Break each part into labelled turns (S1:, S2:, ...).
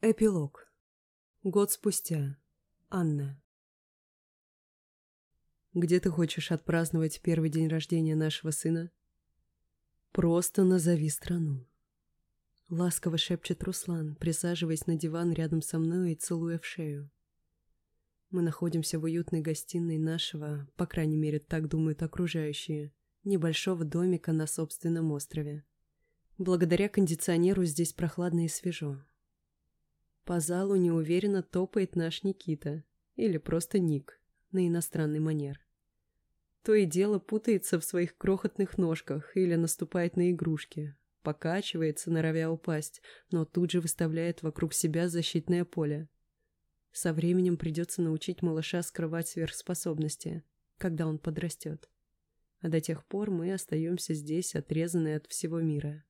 S1: Эпилог. Год спустя. Анна. Где ты хочешь отпраздновать первый день рождения нашего сына? Просто назови страну. Ласково шепчет Руслан, присаживаясь на диван рядом со мной и целуя в шею. Мы находимся в уютной гостиной нашего, по крайней мере, так думают окружающие, небольшого домика на собственном острове. Благодаря кондиционеру здесь прохладно и свежо. По залу неуверенно топает наш Никита, или просто Ник, на иностранный манер. То и дело путается в своих крохотных ножках или наступает на игрушки, покачивается, норовя упасть, но тут же выставляет вокруг себя защитное поле. Со временем придется научить малыша скрывать сверхспособности, когда он подрастет. А до тех пор мы остаемся здесь, отрезанные от всего мира.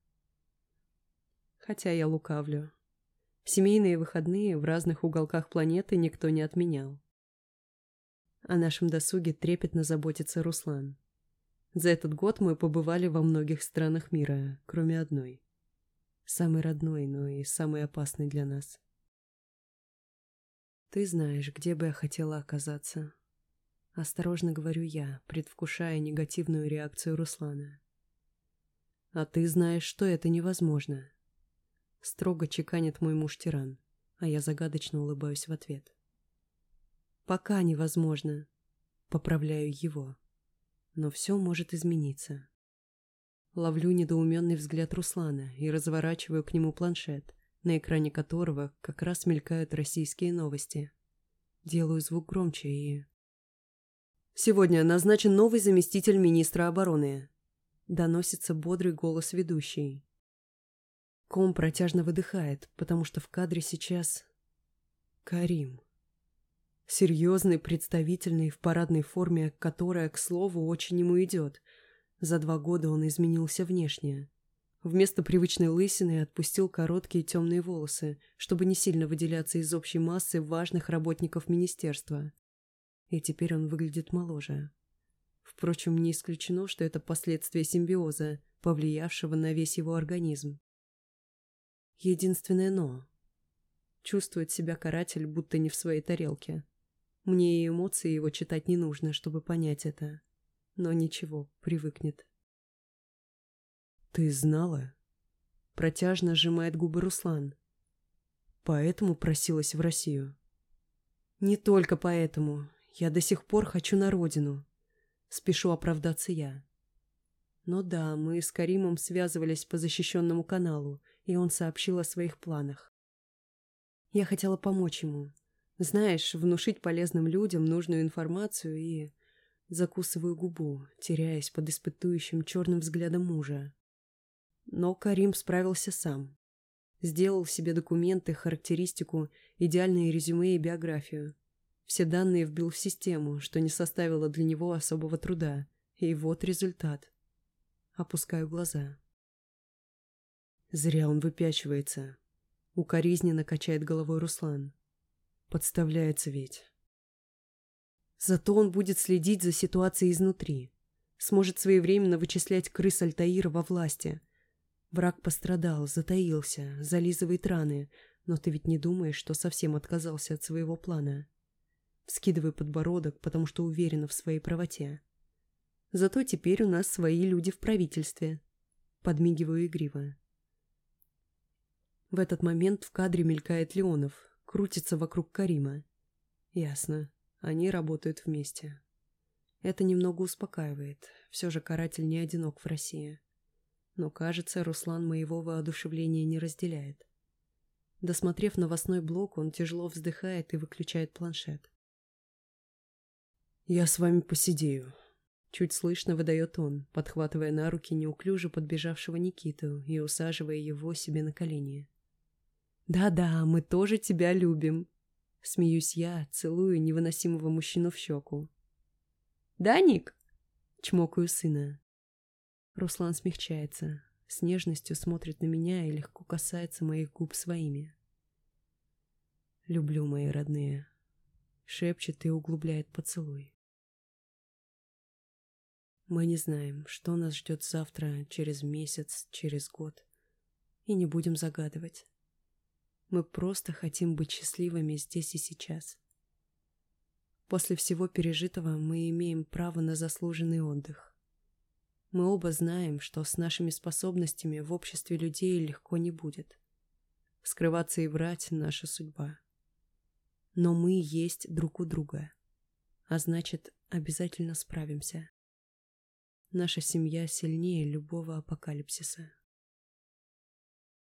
S1: Хотя я лукавлю. Семейные выходные в разных уголках планеты никто не отменял. О нашем досуге трепетно заботится Руслан. За этот год мы побывали во многих странах мира, кроме одной. Самой родной, но и самой опасной для нас. Ты знаешь, где бы я хотела оказаться. Осторожно говорю я, предвкушая негативную реакцию Руслана. А ты знаешь, что это невозможно. Строго чеканит мой муж-тиран, а я загадочно улыбаюсь в ответ. Пока невозможно. Поправляю его. Но все может измениться. Ловлю недоуменный взгляд Руслана и разворачиваю к нему планшет, на экране которого как раз мелькают российские новости. Делаю звук громче и... «Сегодня назначен новый заместитель министра обороны», — доносится бодрый голос ведущей. Ком протяжно выдыхает, потому что в кадре сейчас... Карим. Серьезный, представительный, в парадной форме, которая, к слову, очень ему идет. За два года он изменился внешне. Вместо привычной лысины отпустил короткие темные волосы, чтобы не сильно выделяться из общей массы важных работников министерства. И теперь он выглядит моложе. Впрочем, не исключено, что это последствия симбиоза, повлиявшего на весь его организм. Единственное «но». Чувствует себя каратель, будто не в своей тарелке. Мне и эмоции его читать не нужно, чтобы понять это. Но ничего, привыкнет. «Ты знала?» Протяжно сжимает губы Руслан. «Поэтому просилась в Россию?» «Не только поэтому. Я до сих пор хочу на родину. Спешу оправдаться я. Но да, мы с Каримом связывались по защищенному каналу, и он сообщил о своих планах. Я хотела помочь ему. Знаешь, внушить полезным людям нужную информацию и... Закусываю губу, теряясь под испытующим черным взглядом мужа. Но Карим справился сам. Сделал себе документы, характеристику, идеальные резюме и биографию. Все данные вбил в систему, что не составило для него особого труда. И вот результат. Опускаю глаза. Зря он выпячивается. Укоризненно качает головой Руслан. Подставляется ведь. Зато он будет следить за ситуацией изнутри. Сможет своевременно вычислять крыс Альтаира во власти. Враг пострадал, затаился, зализывает раны, но ты ведь не думаешь, что совсем отказался от своего плана. Вскидываю подбородок, потому что уверена в своей правоте. Зато теперь у нас свои люди в правительстве. Подмигиваю игриво. В этот момент в кадре мелькает Леонов, крутится вокруг Карима. Ясно, они работают вместе. Это немного успокаивает, все же каратель не одинок в России. Но, кажется, Руслан моего воодушевления не разделяет. Досмотрев новостной блок, он тяжело вздыхает и выключает планшет. «Я с вами посидею», — чуть слышно выдает он, подхватывая на руки неуклюже подбежавшего Никиту и усаживая его себе на колени. «Да-да, мы тоже тебя любим», — смеюсь я, целую невыносимого мужчину в щеку. «Да, Ник?» — чмокаю сына. Руслан смягчается, с нежностью смотрит на меня и легко касается моих губ своими. «Люблю, мои родные», — шепчет и углубляет поцелуй. Мы не знаем, что нас ждет завтра, через месяц, через год, и не будем загадывать. Мы просто хотим быть счастливыми здесь и сейчас. После всего пережитого мы имеем право на заслуженный отдых. Мы оба знаем, что с нашими способностями в обществе людей легко не будет. Скрываться и врать – наша судьба. Но мы есть друг у друга, а значит, обязательно справимся. Наша семья сильнее любого апокалипсиса.